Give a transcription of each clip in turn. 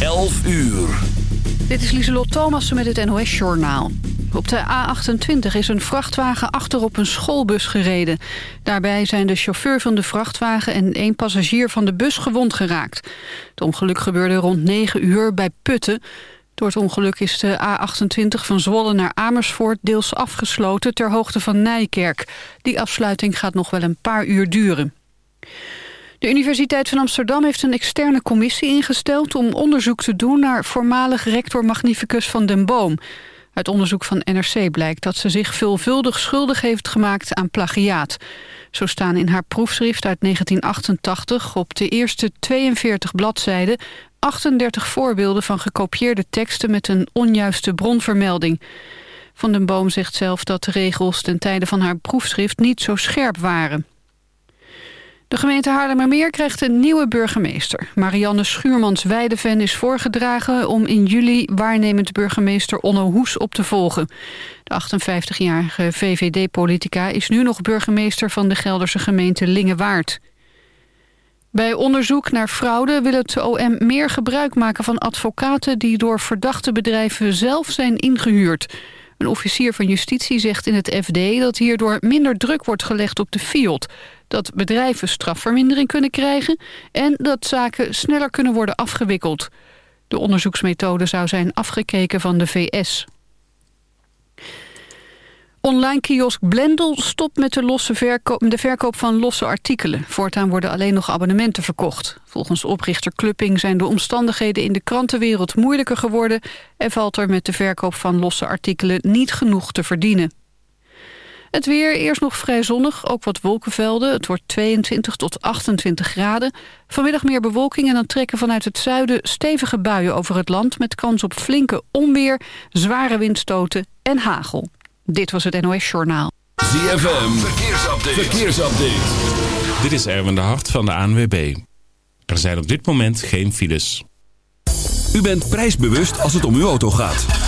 11 uur. Dit is Lieselot Thomassen met het NOS-journaal. Op de A28 is een vrachtwagen achterop een schoolbus gereden. Daarbij zijn de chauffeur van de vrachtwagen en één passagier van de bus gewond geraakt. Het ongeluk gebeurde rond 9 uur bij Putten. Door het ongeluk is de A28 van Zwolle naar Amersfoort deels afgesloten ter hoogte van Nijkerk. Die afsluiting gaat nog wel een paar uur duren. De Universiteit van Amsterdam heeft een externe commissie ingesteld... om onderzoek te doen naar voormalig rector magnificus van den Boom. Uit onderzoek van NRC blijkt dat ze zich veelvuldig schuldig heeft gemaakt aan plagiaat. Zo staan in haar proefschrift uit 1988 op de eerste 42 bladzijden... 38 voorbeelden van gekopieerde teksten met een onjuiste bronvermelding. Van den Boom zegt zelf dat de regels ten tijde van haar proefschrift niet zo scherp waren. De gemeente Haarlemmermeer krijgt een nieuwe burgemeester. Marianne Schuurmans-Weideven is voorgedragen om in juli waarnemend burgemeester Onno Hoes op te volgen. De 58-jarige VVD-politica is nu nog burgemeester van de Gelderse gemeente Lingewaard. Bij onderzoek naar fraude wil het OM meer gebruik maken van advocaten die door verdachte bedrijven zelf zijn ingehuurd. Een officier van justitie zegt in het FD dat hierdoor minder druk wordt gelegd op de FIOD dat bedrijven strafvermindering kunnen krijgen... en dat zaken sneller kunnen worden afgewikkeld. De onderzoeksmethode zou zijn afgekeken van de VS. Online kiosk Blendel stopt met de, losse verkoop, de verkoop van losse artikelen. Voortaan worden alleen nog abonnementen verkocht. Volgens oprichter Clupping zijn de omstandigheden in de krantenwereld moeilijker geworden... en valt er met de verkoop van losse artikelen niet genoeg te verdienen. Het weer eerst nog vrij zonnig, ook wat wolkenvelden. Het wordt 22 tot 28 graden. Vanmiddag meer bewolking en dan trekken vanuit het zuiden stevige buien over het land... met kans op flinke onweer, zware windstoten en hagel. Dit was het NOS Journaal. ZFM, verkeersupdate. verkeersupdate. Dit is Erwin de Hart van de ANWB. Er zijn op dit moment geen files. U bent prijsbewust als het om uw auto gaat.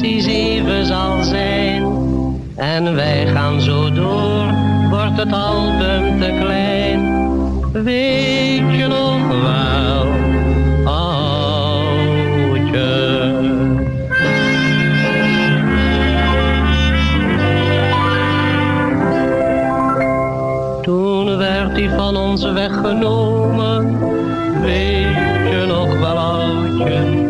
hij zeven zal zijn, en wij gaan zo door, wordt het album te klein. Weet je nog wel, oudje? Toen werd hij van ons weggenomen, weet je nog wel oudje?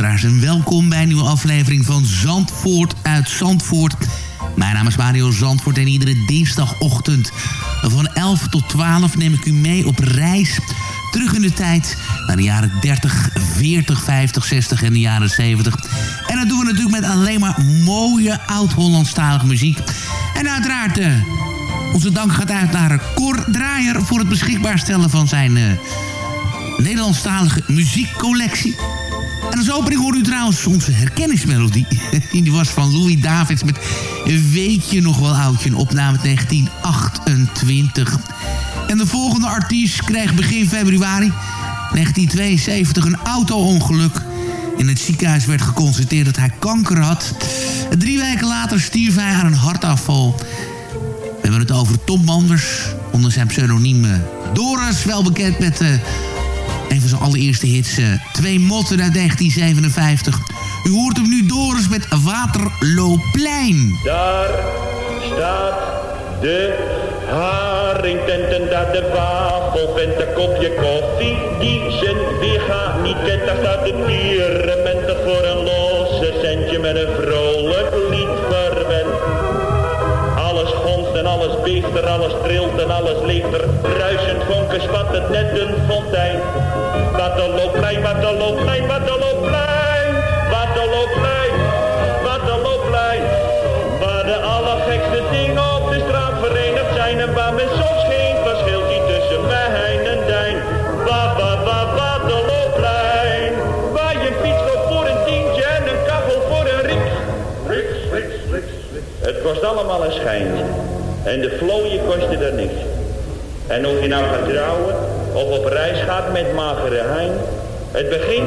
luisteraars en welkom bij een nieuwe aflevering van Zandvoort uit Zandvoort. Mijn naam is Mario Zandvoort en iedere dinsdagochtend van 11 tot 12 neem ik u mee op reis terug in de tijd naar de jaren 30, 40, 50, 60 en de jaren 70. En dat doen we natuurlijk met alleen maar mooie oud-Hollandstalige muziek. En uiteraard, eh, onze dank gaat uit naar Cor Draaier voor het beschikbaar stellen van zijn... eh, Nederlandstalige muziekcollectie. En als opening hoort u trouwens onze herkenningsmelodie. Die was van Louis Davids met Weet je nog wel oudje, een opname uit 1928. En de volgende artiest kreeg begin februari 1972 een auto-ongeluk. In het ziekenhuis werd geconstateerd dat hij kanker had. Drie weken later stierf hij aan een hartafval. We hebben het over Tom Manders, onder zijn pseudoniem eh, Doris, wel bekend met... eh, een van zijn allereerste hits, eh, Twee Motten uit 1957. U hoort hem nu Doris met Waterlooplein. Daar staat de Haringtenten dat de wafel vindt een kopje koffie die zijn weerga niet kent. Daar staat het pierementen voor een losse centje met een vrolijk en alles beeft er, alles trilt en alles leeft er. Ruisend vonken spat het net een fontein. Wat een looplijn, wat een looplijn, wat een looplijn. Wat een looplijn, wat een looplijn. Waar de allergekste dingen op de straat verenigd zijn. En waar men soms geen verschil ziet tussen mij en dijn. Wat, wat, wat, wat een looplijn. Waar je een fiets koopt voor een tientje en een kachel voor een riek. Riks, riks, riks, riks. Het kost allemaal een schijntje. En de vlooien kosten er niks. En of je nou gaat trouwen of op reis gaat met magere hein. Het begin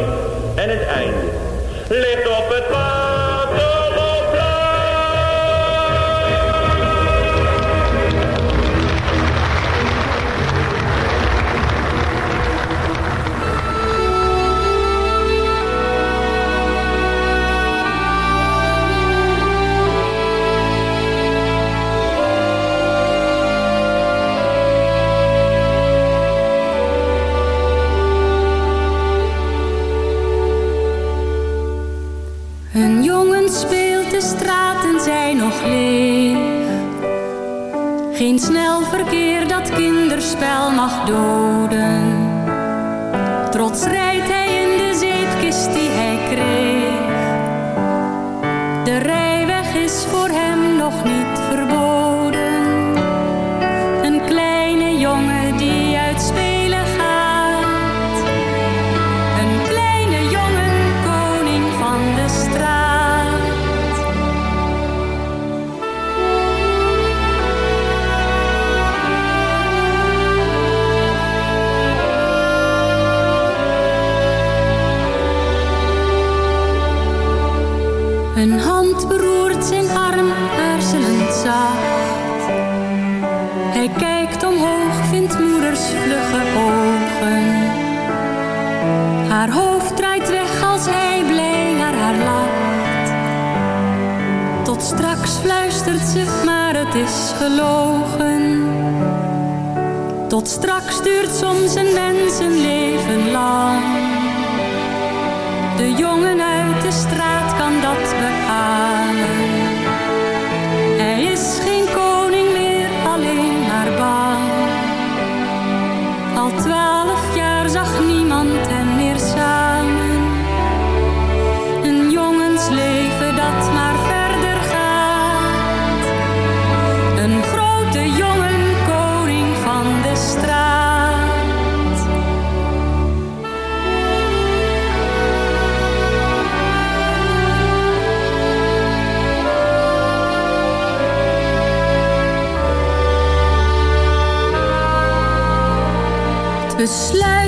en het einde. Ligt op het Een de straten zijn nog leeg. Geen snel verkeer dat kinderspel mag doden. Trots rijdt hij in de zeepkist die hij kreeg. De rijweg is voor hem nog niet verboden. Is gelogen. Tot straks duurt soms een mens een leven lang. De jongen uit besluit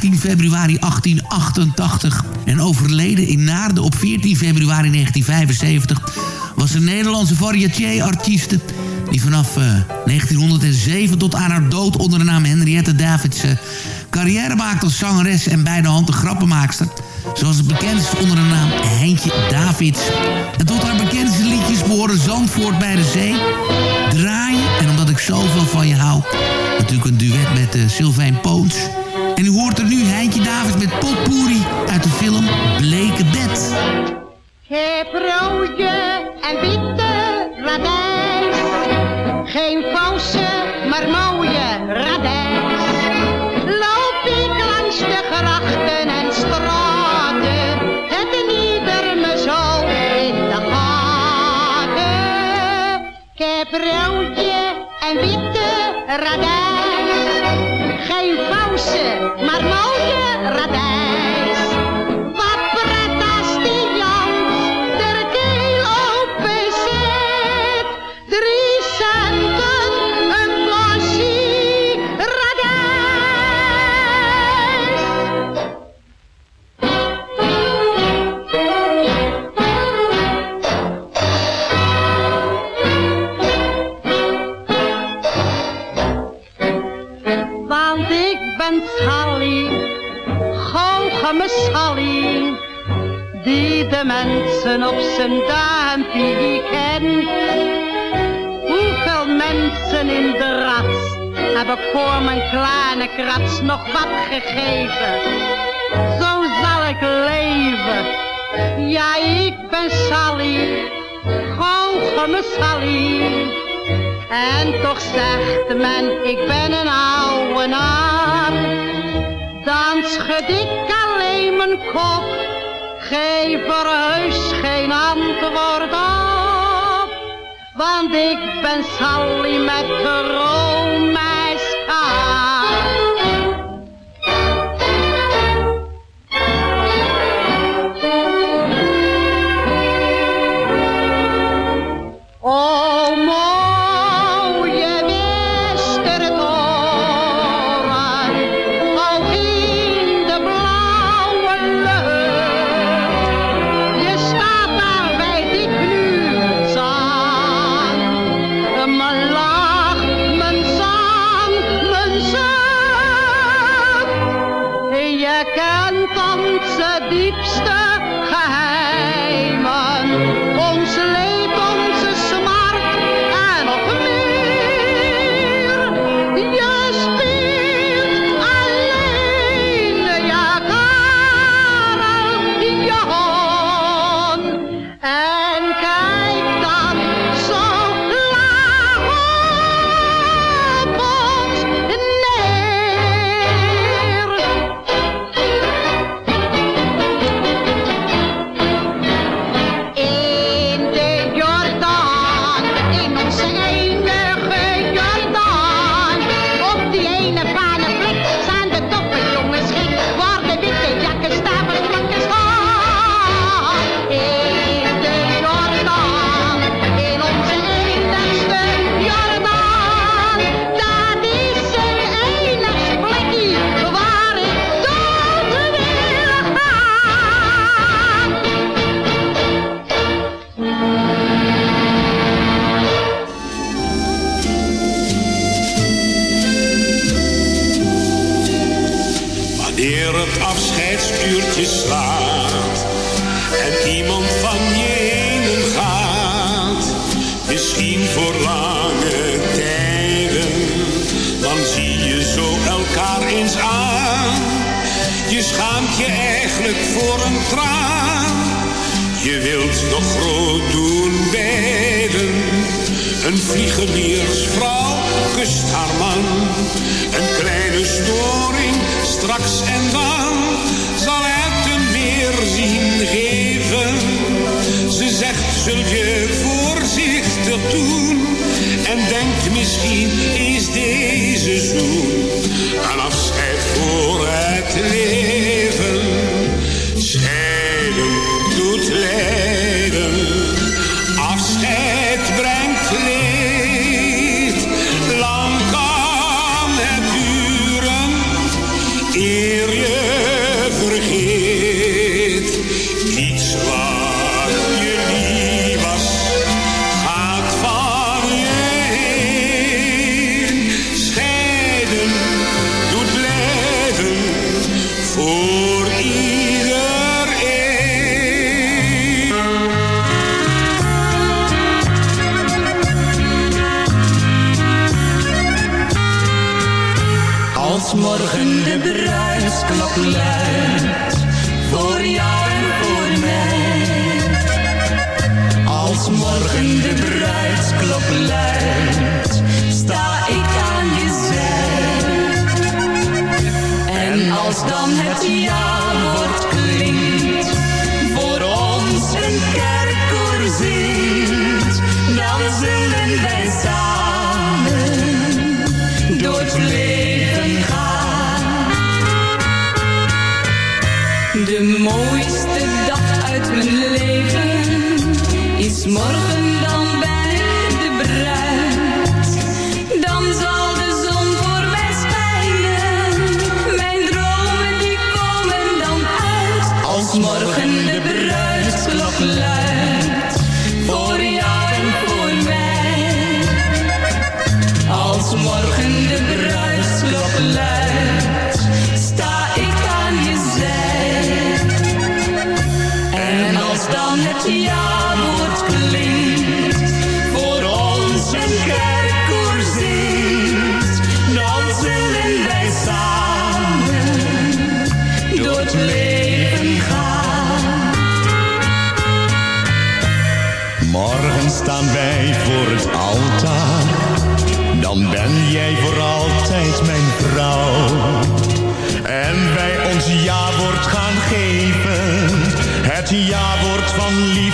15 februari 1888 en overleden in Naarden op 14 februari 1975... was een Nederlandse variété-artieste die vanaf eh, 1907 tot aan haar dood onder de naam Henriette Davids... Carrière maakte als zangeres en bij de hand de grappenmaakster... zoals het bekend is onder de naam Heintje Davids. En tot haar bekendste liedjes behoren Zandvoort bij de Zee... Draai en Omdat ik zoveel van je hou... natuurlijk een duet met uh, Sylvain Poons... En u hoort er nu Heintje Davids met Potpourri uit de film Bleke Bed. Krats nog wat gegeven? Zo zal ik leven. Ja, ik ben Sally, goocheme Sally. En toch zegt men, ik ben een oude naar. Dan schud ik alleen mijn kop, geef er heus geen antwoord op. Want ik ben Sally met de.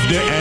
de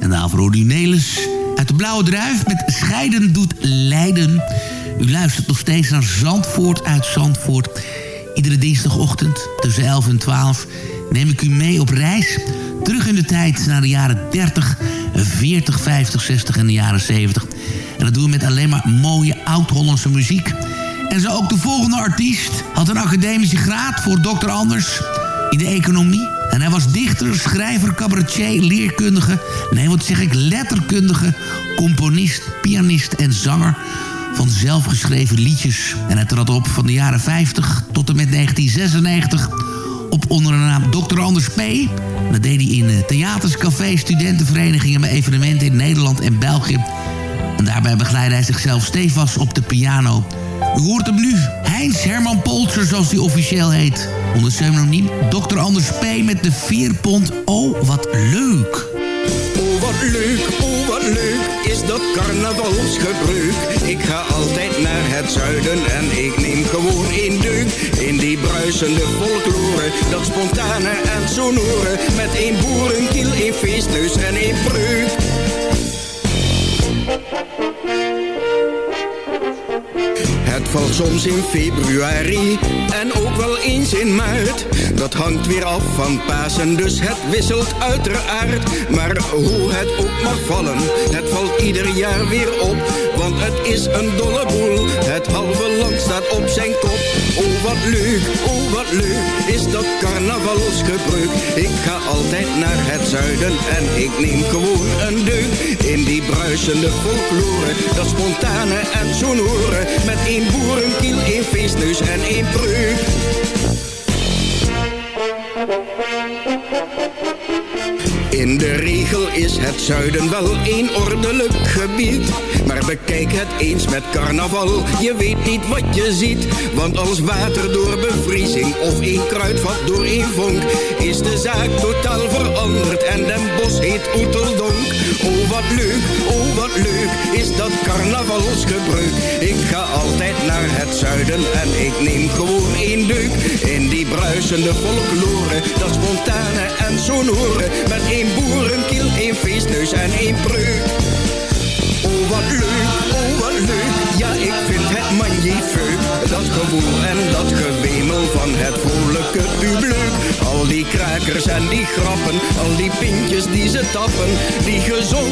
En daarvoor hoorde Nelis uit de Blauwe Druif met Scheiden doet Leiden. U luistert nog steeds naar Zandvoort uit Zandvoort. Iedere dinsdagochtend tussen 11 en 12 neem ik u mee op reis. Terug in de tijd naar de jaren 30, 40, 50, 60 en de jaren 70. En dat doen we met alleen maar mooie oud-Hollandse muziek. En zo ook de volgende artiest had een academische graad voor dokter Anders in de economie. En hij was dichter, schrijver, cabaretier, leerkundige... nee, wat zeg ik, letterkundige, componist, pianist en zanger van zelfgeschreven liedjes. En hij trad op van de jaren 50 tot en met 1996 op onder de naam Dr. Anders P. Dat deed hij in eh, theaters, cafés, studentenverenigingen... met evenementen in Nederland en België. En daarbij begeleidde hij zichzelf stevast op de piano... U hoort hem nu. Heinz Herman Polzer, zoals hij officieel heet. Onder pseudoniem Dr. Anders P. met de vierpont. Oh, wat leuk. Oh, wat leuk, oh, wat leuk is dat carnavalsgebruik. Ik ga altijd naar het zuiden en ik neem gewoon een deuk. In die bruisende folklore, dat spontane en sonore. Met een boerenkiel, een feestneus en een preuk. Valt soms in februari en ook wel eens in maart. Dat hangt weer af van Pasen, dus het wisselt uiteraard. Maar hoe het ook mag vallen, het valt ieder jaar weer op. Want het is een dolle boel, het halve land staat op zijn kop. Oh wat leuk, oh wat leuk, is dat carnavalsgebruik. Ik ga altijd naar het zuiden en ik neem gewoon een deuk. In die bruisende folklore, dat spontane en sonore. Met één boerenkiel, één feestneus en één breuk. In de regel is het zuiden wel een ordelijk gebied. Maar bekijk het eens met carnaval, je weet niet wat je ziet. Want als water door bevriezing of een kruidvat door een vonk... is de zaak totaal veranderd en Den Bos heet Oeteldonk. Oh wat leuk, oh wat leuk, is dat carnavalsgebruik. Ik ga altijd naar het zuiden en ik neem gewoon één deuk. In die bruisende folklore, dat spontane en sonore. Met één boerenkiel, één feestneus en één preuk. Wat leuk, oh wat leuk, ja ik vind het magnifiek. Dat gewoel en dat gewemel van het vrolijke publiek. Al die krakers en die grappen, al die pintjes die ze tappen. Die gezonde,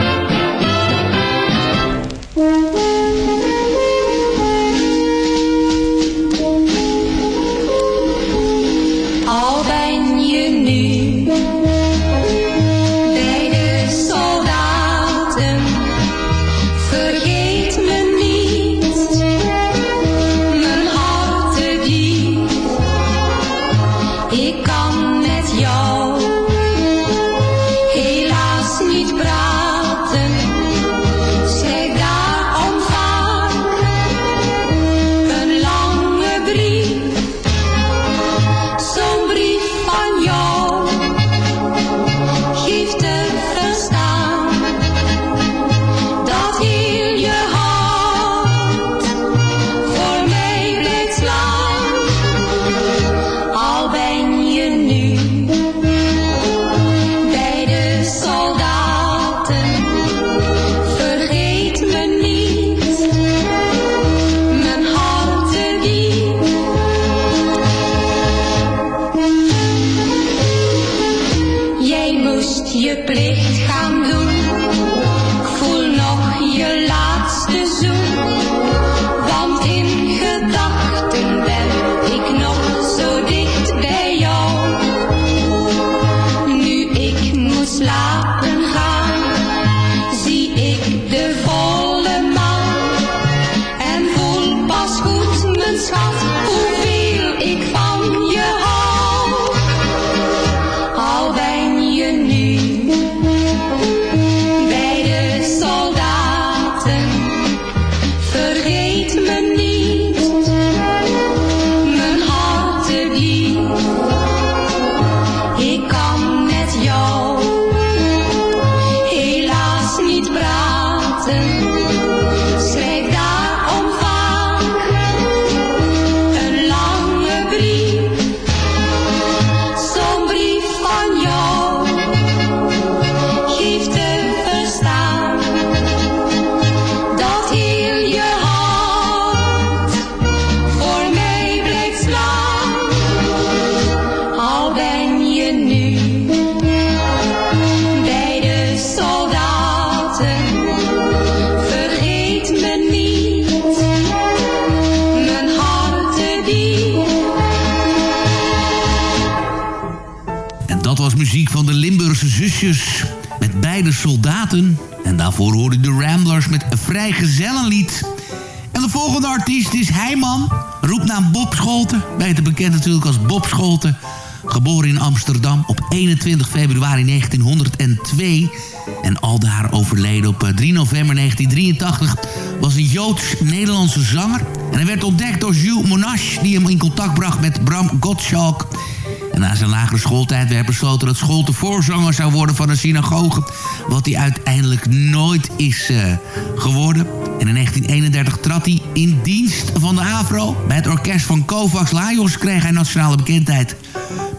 Met beide soldaten. En daarvoor hoorde de Ramblers met een vrijgezellenlied. En de volgende artiest is Heijman, roepnaam Bob Scholten. Beter bekend natuurlijk als Bob Scholten. Geboren in Amsterdam op 21 februari 1902. En aldaar overleden op eh, 3 november 1983 was een Joods-Nederlandse zanger. En hij werd ontdekt door Jules Monash, die hem in contact bracht met Bram Gottschalk. En na zijn lagere schooltijd werd besloten dat school de voorzanger zou worden van een synagoge. Wat hij uiteindelijk nooit is uh, geworden. En in 1931 trad hij in dienst van de AVRO. Bij het orkest van Kovacs Lajos kreeg hij nationale bekendheid.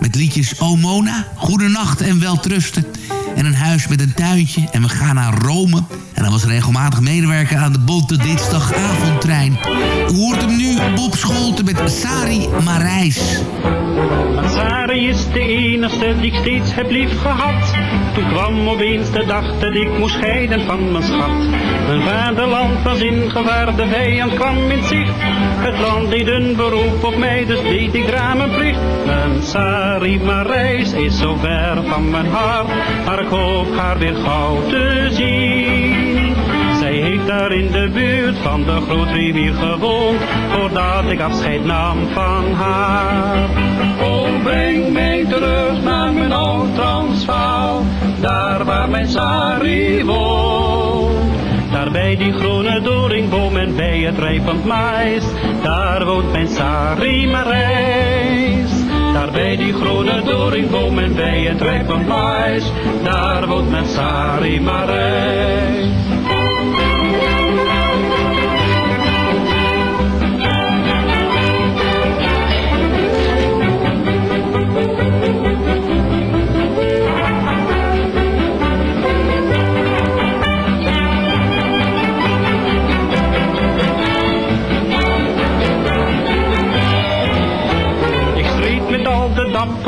Met liedjes O Mona, Goedenacht en Weltrusten. En een huis met een tuintje. En we gaan naar Rome. En hij was regelmatig medewerker aan de Bonte Dinsdagavondtrein. Hoort hem nu, Bob Scholten met Sari Marijs. Sari is de enige die ik steeds heb lief gehad. Toen kwam opeens de dag dat ik moest scheiden van mijn schat. Mijn vaderland was in gevaar, de vijand kwam in zicht. Het land deed een beroep op mij, dus deed ik daar mijn plicht. Sari Marijs is zo ver van mijn hart, maar ik hoop haar weer gauw te zien. Daar in de buurt van de grootrivier gewoond, voordat ik afscheid nam van haar. Oh, breng mij terug naar mijn oud Transvaal, daar waar mijn Sari woont. Daar bij die groene doringboom en bij het rijpend mais, daar woont mijn Sari Marijs. Daar bij die groene doringboom en bij het rijpend mais, daar woont mijn Sari Marijs.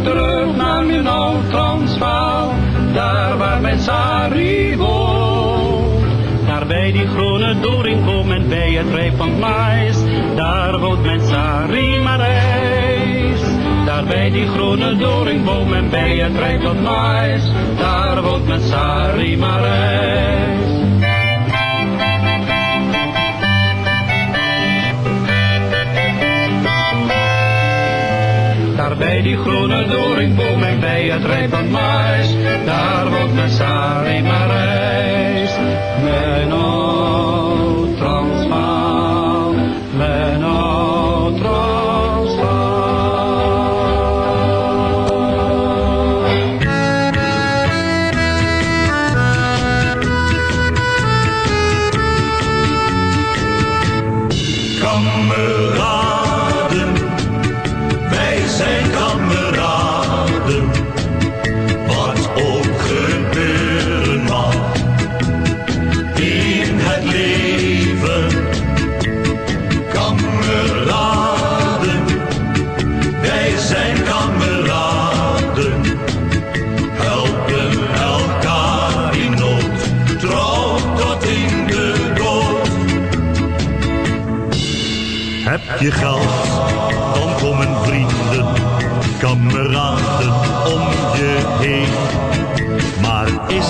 Terug naar mijn oud daar waar mijn Sari woont. Daar bij die groene doringboom en bij het rijp van mais, daar woont mijn Sari Marijs. Daar bij die groene doringboom en bij het rijp van mais, daar woont mijn Sari Marijs. Bij die groene doringboom en bij het rijp van mais, daar woont mijn Sari Marijs. Mijn oud Transvaal, mijn oud Kameraden, je geld, dan komen vrienden, kameraden om je heen. Maar is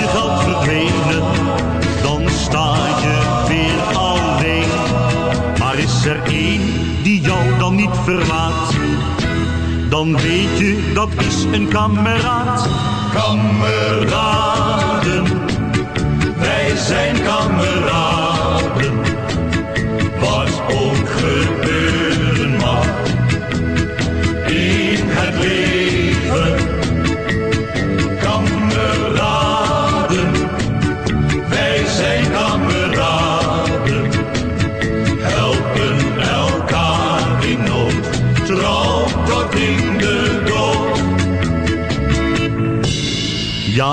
je geld verdwenen, dan sta je weer alleen. Maar is er één die jou dan niet verlaat, dan weet je dat is een kameraad. Kameraden, wij zijn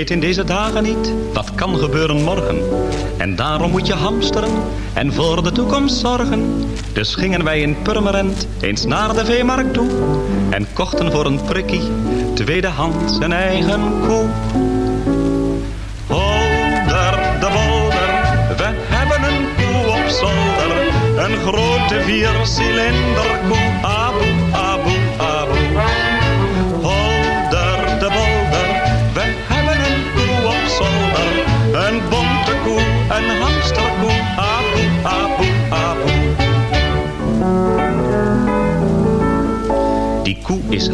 weet in deze dagen niet wat kan gebeuren morgen. En daarom moet je hamsteren en voor de toekomst zorgen. Dus gingen wij in Purmerend eens naar de veemarkt toe. En kochten voor een prikkie tweedehands een eigen koe. Holder de bolder, we hebben een koe op zolder. Een grote viercilinder koe,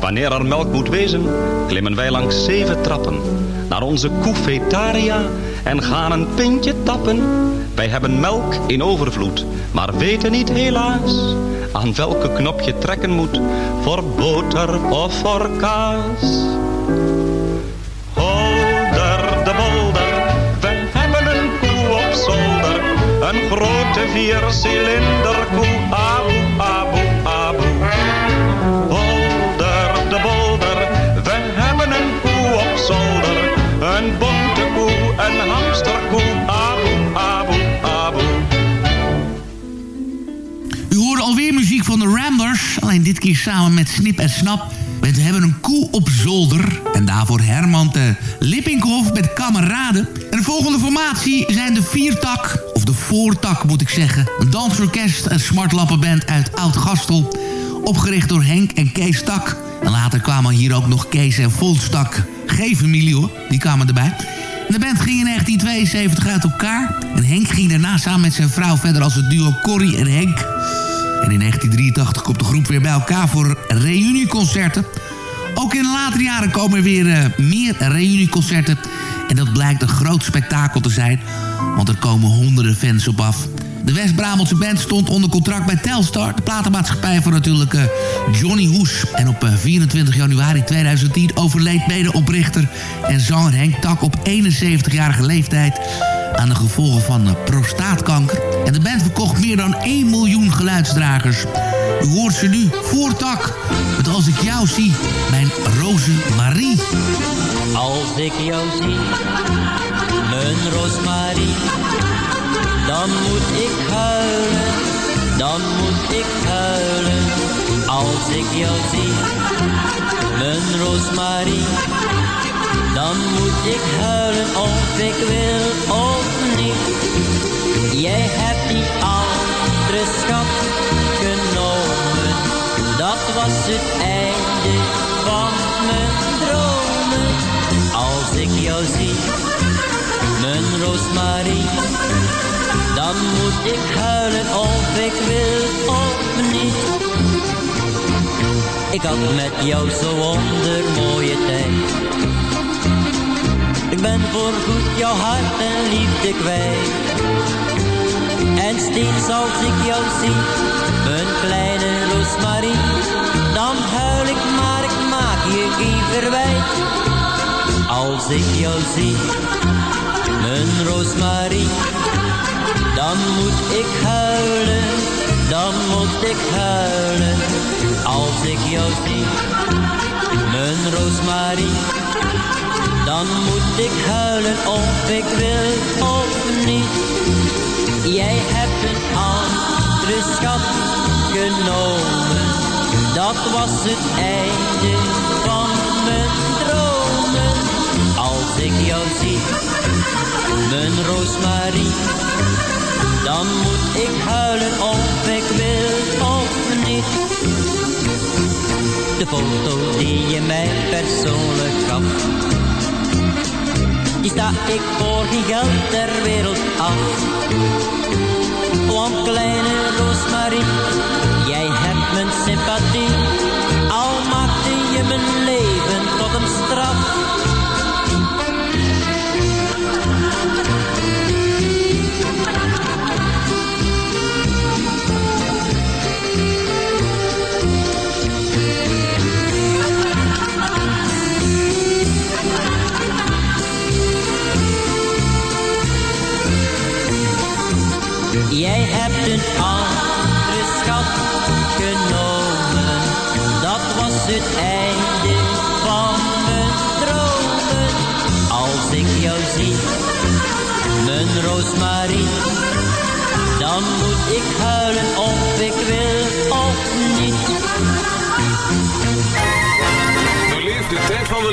Wanneer er melk moet wezen, klimmen wij langs zeven trappen. Naar onze koefetaria en gaan een pintje tappen. Wij hebben melk in overvloed, maar weten niet helaas aan welke knop je trekken moet voor boter of voor kaas. Een grote viercilinder koe, aboe, aboe, aboe. Holder de bolder, we hebben een koe op zolder. Een bonte koe, een hamsterkoe, aboe, aboe, aboe. U hoorde alweer muziek van de Ramblers. Alleen dit keer samen met Snip en Snap. We hebben een koe op zolder. En daarvoor Herman de Lippinghoff met kameraden. De volgende formatie zijn de Viertak. Of de Voortak moet ik zeggen. Een dansorkest en smartlappenband uit Oud-Gastel. Opgericht door Henk en Kees Tak. En later kwamen hier ook nog Kees en Volstak. Geen familie hoor, die kwamen erbij. De band ging in 1972 uit elkaar. En Henk ging daarna samen met zijn vrouw verder als het duo Corrie en Henk. En in 1983 komt de groep weer bij elkaar voor reunieconcerten. Ook in de latere jaren komen er weer eh, meer reunieconcerten. En dat blijkt een groot spektakel te zijn. Want er komen honderden fans op af. De West-Brabantse band stond onder contract bij Telstar. De platenmaatschappij van natuurlijk eh, Johnny Hoes. En op eh, 24 januari 2010 overleed medeoprichter en zanger Henk Tak op 71-jarige leeftijd aan de gevolgen van eh, prostaatkanker. En de band verkocht meer dan 1 miljoen geluidsdragers. U hoort ze nu, voortak, met Als ik jou zie, mijn Roze Marie. Als ik jou zie, mijn Roosmarie, dan moet ik huilen, dan moet ik huilen. Als ik jou zie, mijn Roosmarie, dan moet ik huilen of ik wil of niet. Jij hebt die andere schat dat was het einde van mijn dromen. Als ik jou zie, mijn Roosmarie, dan moet ik huilen of ik wil of niet. Ik had met jou zo wondermooie tijd. Ik ben voorgoed jouw hart en liefde kwijt. En steeds als ik jou zie, mijn kleine Roosmarie, dan huil ik maar ik maak je geen verwijt. Als ik jou zie, mijn Roosmarie, dan moet ik huilen dan moet ik huilen als ik jou zie. Mijn Roosmarie, dan moet ik huilen of ik wil of niet. Jij hebt een andere schat genomen, dat was het einde van mijn dromen. Als ik jou zie, mijn Roosmarie, dan moet ik huilen of ik wil of niet. De foto die je mij persoonlijk gaf, die sta ik voor geen geld ter wereld af. Want kleine Roosmarie, jij hebt mijn sympathie, al maakte je mijn leven Jij hebt een andere schat genomen. Dat was het einde van mijn dromen. Als ik jou zie, mijn Roosmarie, dan moet ik huilen of ik wil of niet. Beleef de tijd van de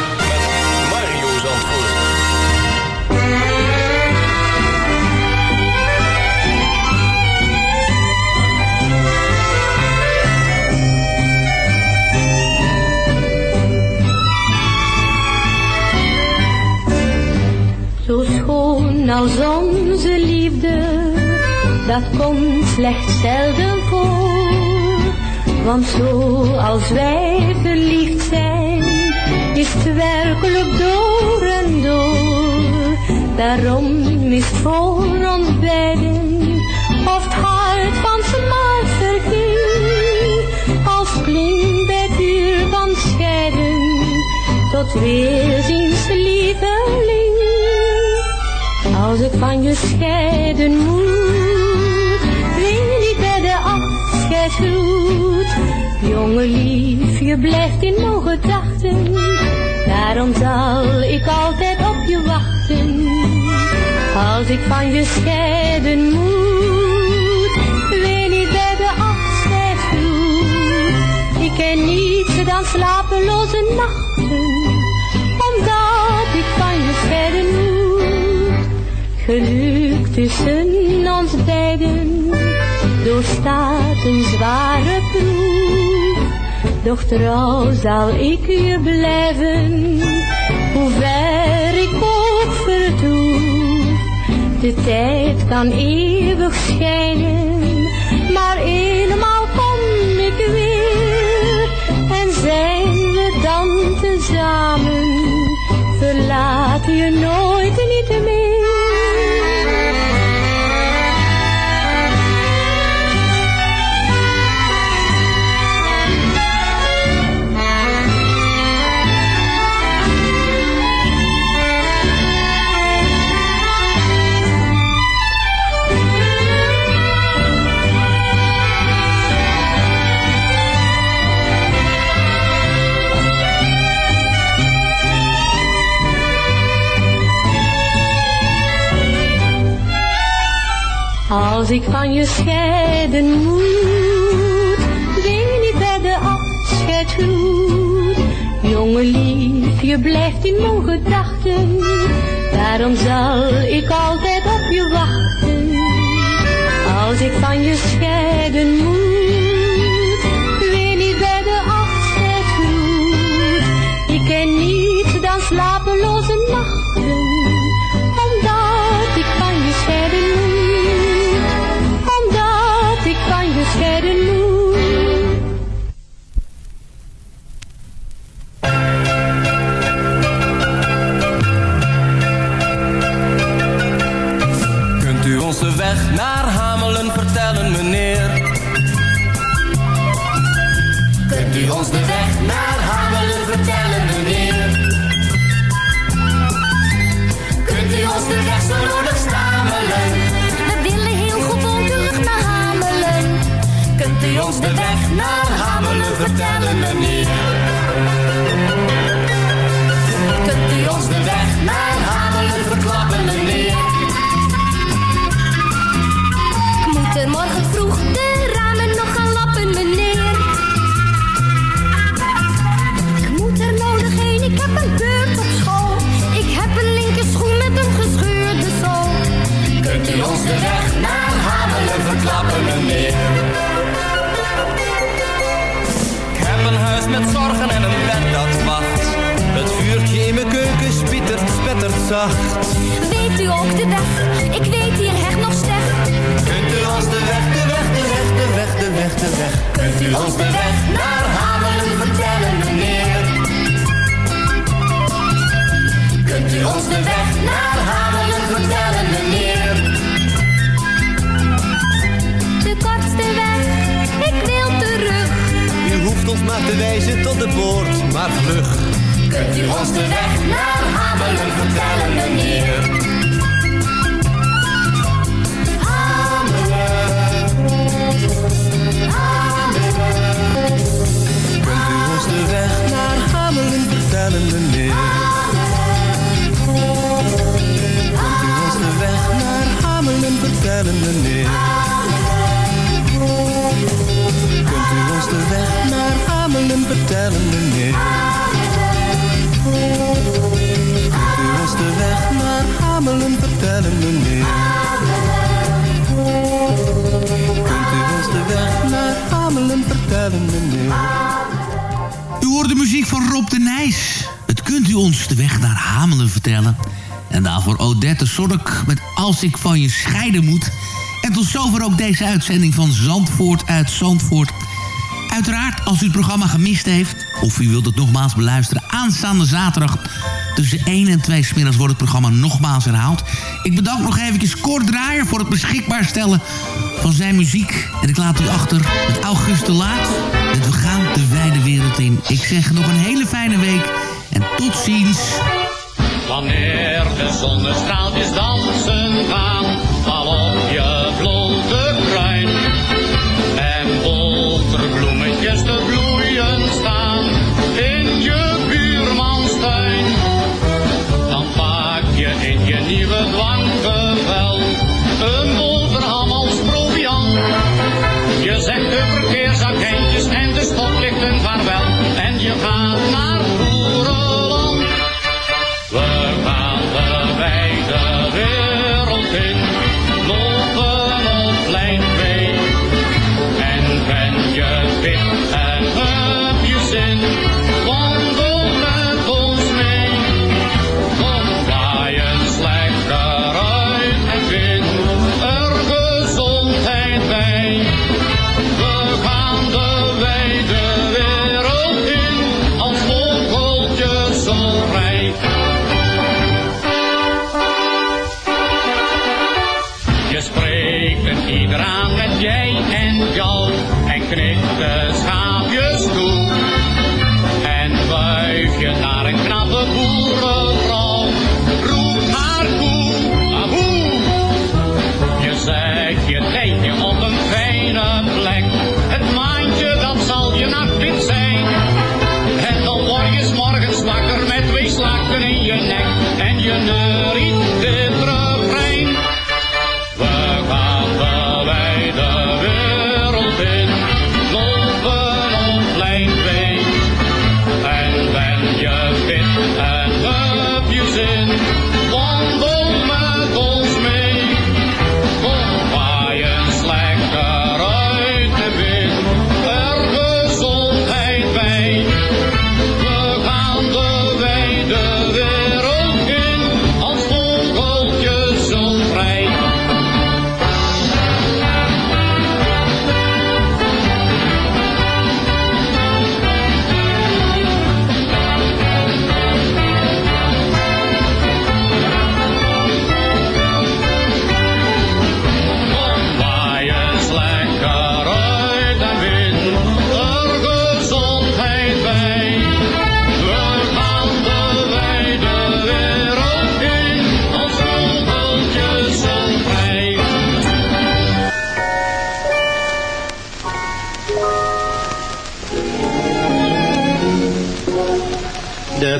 als onze liefde, dat komt slechts zelden voor. Want zo als wij verliefd zijn, is het werkelijk door en door. Daarom is voor ons beiden, of het hart van smart verging. Als klinkt bij het uur van scheiden, tot weerziens lieveling. Als ik van je scheiden moet, wil ik bij de afscheidsgroet. Jonge lief, je blijft in mijn gedachten, daarom zal ik altijd op je wachten. Als ik van je scheiden moet, wil ik bij de afscheidsgroet. Ik ken niets dan slapeloze nachten, Geluk tussen ons beiden doorstaat een zware proef. Doch trouw zal ik je blijven, hoe ver ik ook vertoef. De tijd kan eeuwig schijnen, maar eenmaal kom ik weer. En zijn we dan tezamen, verlaat je nooit niet meer. Als ik van je scheiden moet, ben ik bij de afscheid goed. Jonge lief, je blijft in mijn gedachten, daarom zal ik altijd op je wachten. Als ik van je scheiden moet. ik van je scheiden moet. En tot zover ook deze uitzending van Zandvoort uit Zandvoort. Uiteraard, als u het programma gemist heeft... of u wilt het nogmaals beluisteren aanstaande zaterdag... tussen 1 en 2 middags wordt het programma nogmaals herhaald. Ik bedank nog eventjes Kort Draaier voor het beschikbaar stellen van zijn muziek. En ik laat u achter met August de Laat. Met We gaan de wijde wereld in. Ik zeg nog een hele fijne week en tot ziens. Wanneer de zonnestraaltjes dansen gaan, val op je blote kruin. En boterbloemetjes te bloeien staan in je buurmanstuin. Dan pak je in je nieuwe dwanggevel een boterham als proviant. Je zegt de verkeersagentjes en de stoplichten vaarwel en je gaat naar voren. Nazareth.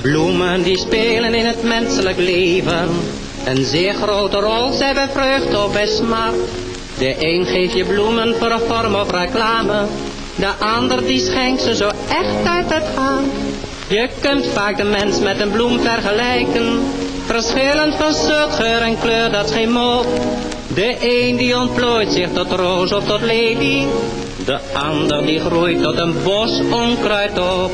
Bloemen die spelen in het menselijk leven. Een zeer grote rol, zij bij vreugde of bij smart. De een geeft je bloemen voor een vorm of reclame. De ander die schenkt ze zo echt uit het hart. Je kunt vaak de mens met een bloem vergelijken. Verschillend van soort, geur en kleur, dat geen mop. De een die ontplooit zich tot roos of tot lelie. De ander die groeit tot een bos onkruid op.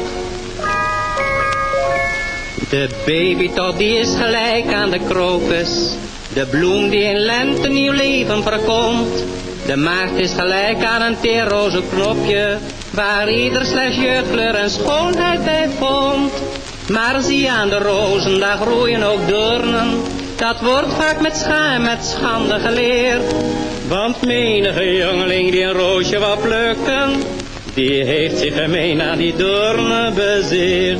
De babytot die is gelijk aan de krokus. De bloem die in lente nieuw leven verkomt. De maagd is gelijk aan een teerroze knopje. Waar ieder slechts jeugdkleur en schoonheid bij vond. Maar zie aan de rozen, daar groeien ook doornen. Dat wordt vaak met schaam, met schande geleerd. Want menige jongeling die een roosje wou plukken, die heeft zich gemeen aan die doornen bezeerd.